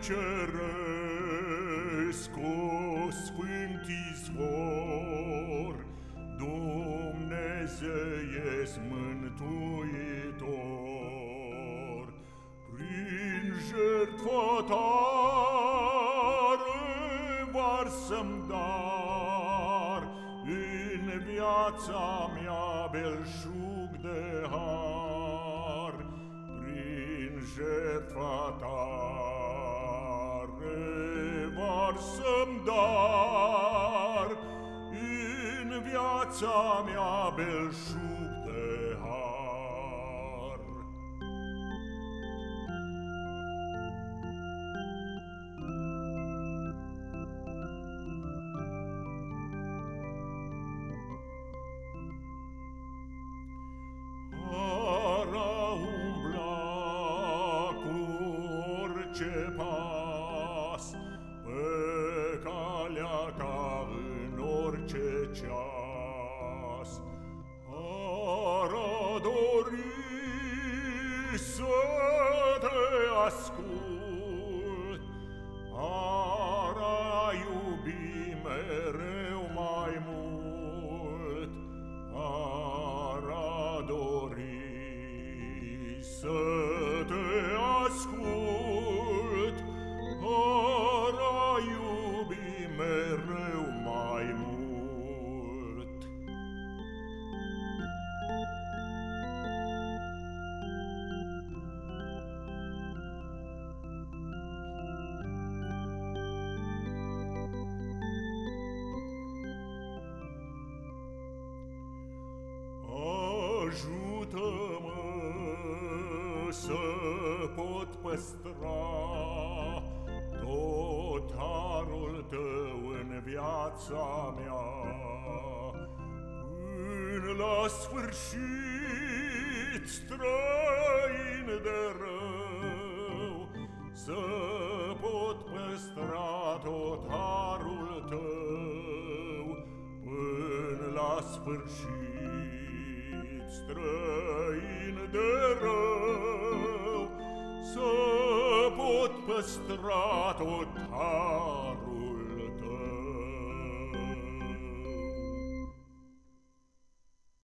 ceresc, o sfânt izvor, Dumnezeiesc mântuitor, prin jertfa ta revarsă-mi dar, în viața mea belșug de har, prin jertfa ta revarsă-mi dar, în viața mea belșug de har. Ara umbla cu orice pas час, а радори се те аскут, ара iubi mereu mai mult, ara dori să te ascult, ara iubi mereu să pot păstra tot harul tău în viața mea. Până la sfârșit străin de rău, să pot păstra tot harul tău până la sfârșit străin de rău, strato taro